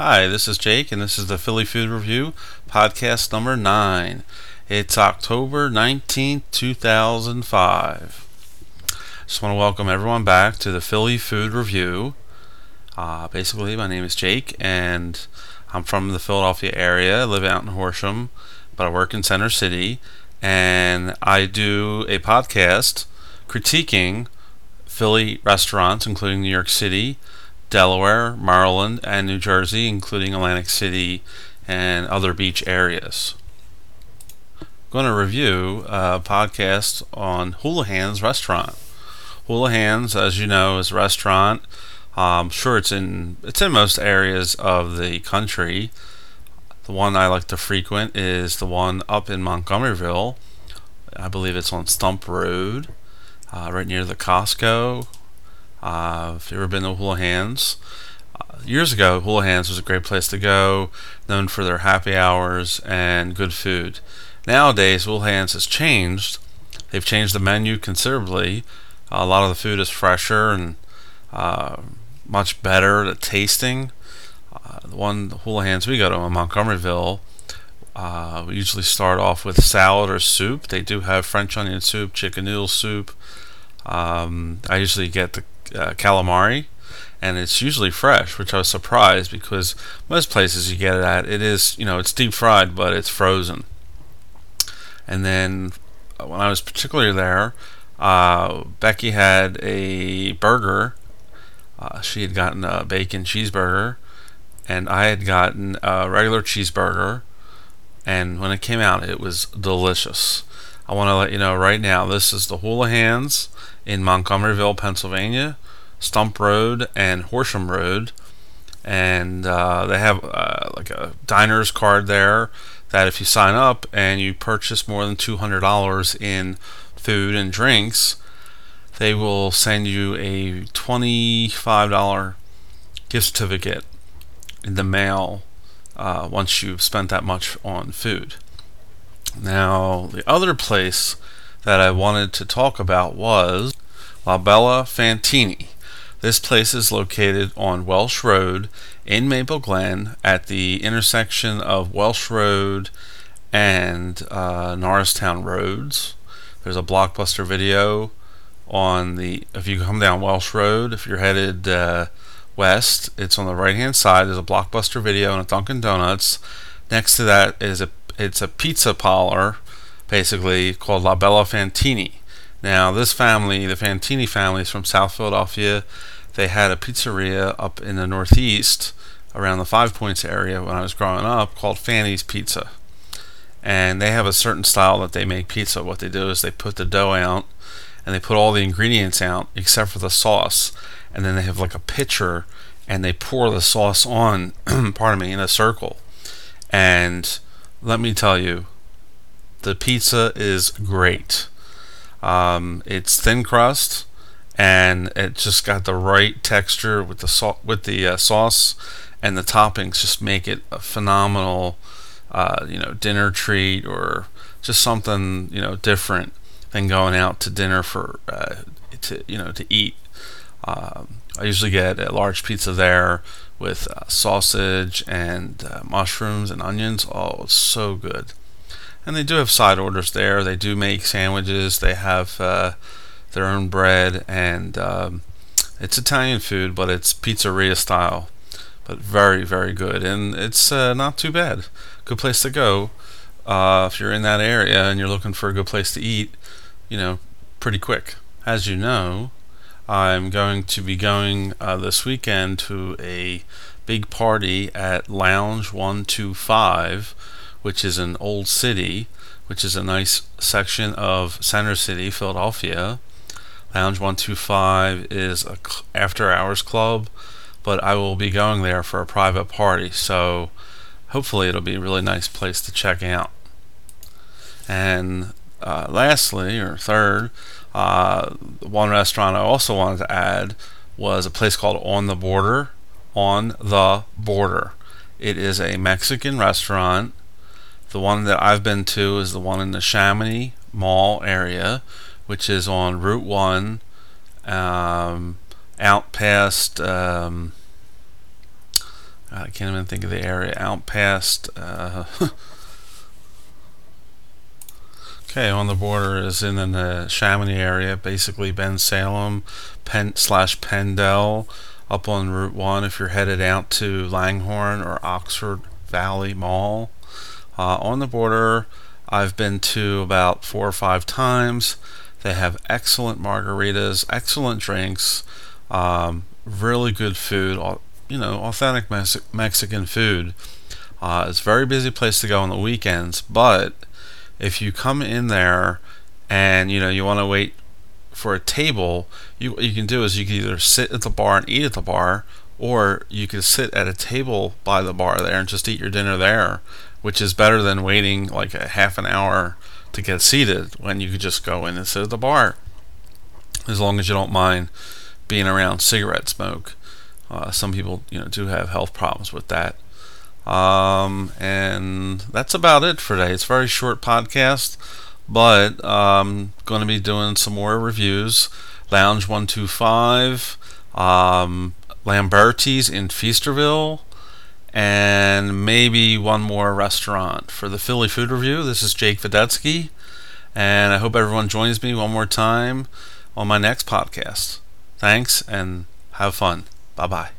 Hi, this is Jake, and this is the Philly Food Review podcast number nine. It's October 19th, 2005. Just want to welcome everyone back to the Philly Food Review. Uh, basically, my name is Jake, and I'm from the Philadelphia area. I live out in Horsham, but I work in Center City, and I do a podcast critiquing Philly restaurants, including New York City, Delaware, Maryland, and New Jersey, including Atlantic City and other beach areas. I'm going to review a podcast on Houlihan's Restaurant. Houlihan's, as you know, is a restaurant. I'm sure it's in it's in most areas of the country. The one I like to frequent is the one up in Montgomeryville. I believe it's on Stump Road uh, right near the Costco. Uh, if you've ever been to Houlihan's, uh, years ago, Houlihan's was a great place to go, known for their happy hours and good food. Nowadays, Houlihan's has changed. They've changed the menu considerably. a lot of the food is fresher and uh, much better at tasting. Uh, the one the Houlihan's we go to in Montgomeryville, uh, we usually start off with salad or soup. They do have French onion soup, chicken noodle soup. Um, I usually get the uh, calamari, and it's usually fresh, which I was surprised because most places you get it at, it is, you know, it's deep fried, but it's frozen. And then uh, when I was particularly there, uh, Becky had a burger. Uh, she had gotten a bacon cheeseburger, and I had gotten a regular cheeseburger and when it came out, it was delicious. I want to let you know right now this is the Houlihan's in Montgomeryville, Pennsylvania, Stump Road and Horsham Road. And uh, they have uh, like a diner's card there that if you sign up and you purchase more than $200 in food and drinks, they will send you a $25 gift certificate in the mail uh, once you've spent that much on food. Now, the other place that I wanted to talk about was La Bella Fantini. This place is located on Welsh Road in Maple Glen at the intersection of Welsh Road and uh, Norristown Roads. There's a blockbuster video on the if you come down Welsh Road, if you're headed uh, west. It's on the right hand side. There's a Blockbuster Video and a Dunkin' Donuts. Next to that is a it's a pizza parlor, basically called La Bella Fantini. Now this family, the Fantini family, is from South Philadelphia. They had a pizzeria up in the Northeast, around the Five Points area when I was growing up, called Fanny's Pizza. And they have a certain style that they make pizza. What they do is they put the dough out and they put all the ingredients out except for the sauce and then they have like a pitcher and they pour the sauce on, pardon me, in a circle. And let me tell you, the pizza is great. Um, it's thin crust, and it just got the right texture with the salt with the uh, sauce, and the toppings just make it a phenomenal, uh, you know, dinner treat or just something you know different than going out to dinner for uh, to you know to eat. Um, I usually get a large pizza there with uh, sausage and uh, mushrooms and onions. Oh, so good. And they do have side orders there. They do make sandwiches. They have uh, their own bread, and um, it's Italian food, but it's pizzeria style. But very, very good, and it's uh, not too bad. Good place to go uh, if you're in that area and you're looking for a good place to eat. You know, pretty quick. As you know, I'm going to be going uh, this weekend to a big party at Lounge 125, which is in Old City, which is a nice section of Center City, Philadelphia. Lounge 125 is a after hours club, but I will be going there for a private party, so hopefully it'll be a really nice place to check out. And uh, lastly, or third, uh, one restaurant I also wanted to add was a place called On the Border. On the Border. It is a Mexican restaurant. The one that I've been to is the one in the Neshaminy Mall area, which is on Route 1, um, out past, um, I can't even think of the area out past. Uh, okay, on the border is in, in the Neshaminy area, basically Bensalem, Penn slash Penndel, up on Route One. If you're headed out to Langhorne or Oxford Valley Mall, uh, on the border, I've been to about four or five times. They have excellent margaritas, excellent drinks, um, really good food you know, authentic Mex- Mexican food. Uh, it's a very busy place to go on the weekends, but if you come in there and you know you want to wait for a table, you what you can do is you can either sit at the bar and eat at the bar, or you could sit at a table by the bar there and just eat your dinner there, which is better than waiting like a half an hour to get seated when you could just go in and sit at the bar. As long as you don't mind being around cigarette smoke. Uh, some people, you know, do have health problems with that. Um, and that's about it for today. It's a very short podcast, but I'm going to be doing some more reviews. Lounge One Two Five, um, Lamberti's in Feasterville, and maybe one more restaurant for the Philly Food Review. This is Jake Videtsky, and I hope everyone joins me one more time on my next podcast. Thanks and have fun. Bye bye.